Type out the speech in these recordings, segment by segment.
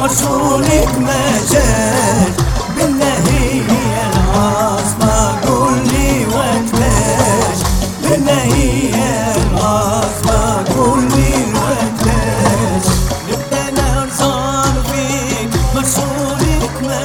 مرسولك ما جاش بالله هي العاصمة قول لي وقتاش بالله هي العاصمة قول لي وقتاش نبدأ نرزان فيك مرسولك ما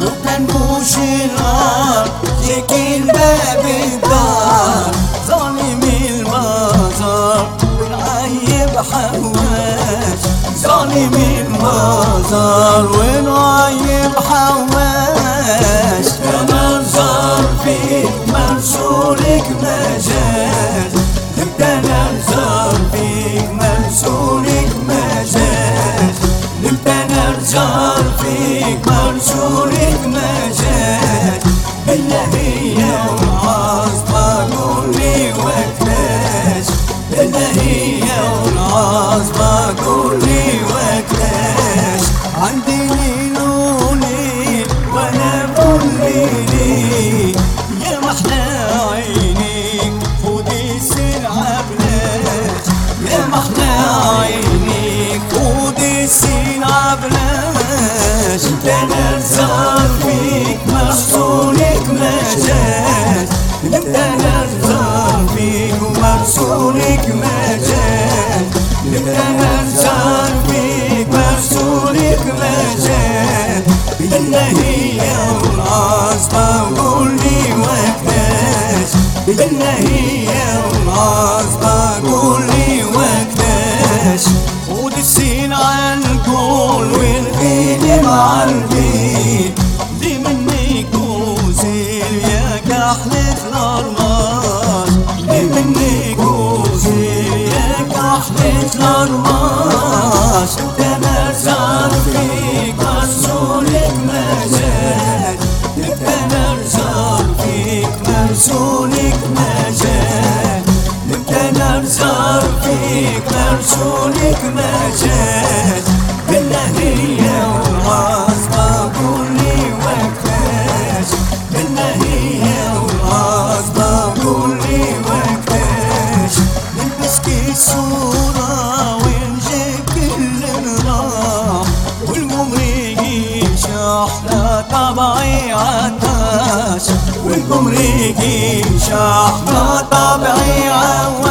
لو كان بوش النار يكين باب الدار ظالم المزار والعيب حواش ظالم المزار والعيب حواش يا منظر فيك ما جاش نبدا نرزر فيك جاش نرزر فيك ما جاش بالله هي والعاصمة قول لي وقتاش بالله هي انت نرزان فيك مرسولك ما جاش انت نرزان فيك ومرسولك ما جاش انت نرزان فيك مرسولك ما جاش بالله هي والعاصمة وقول لي وقتاش بالله مرسولك ما جاش انت مرزان فيك مرسولك ما جاش انت مرزان فيك مرسولك ما جاش بالله هي شحنة طبعي عتاش والعمر يجي شحنة طبعي عواش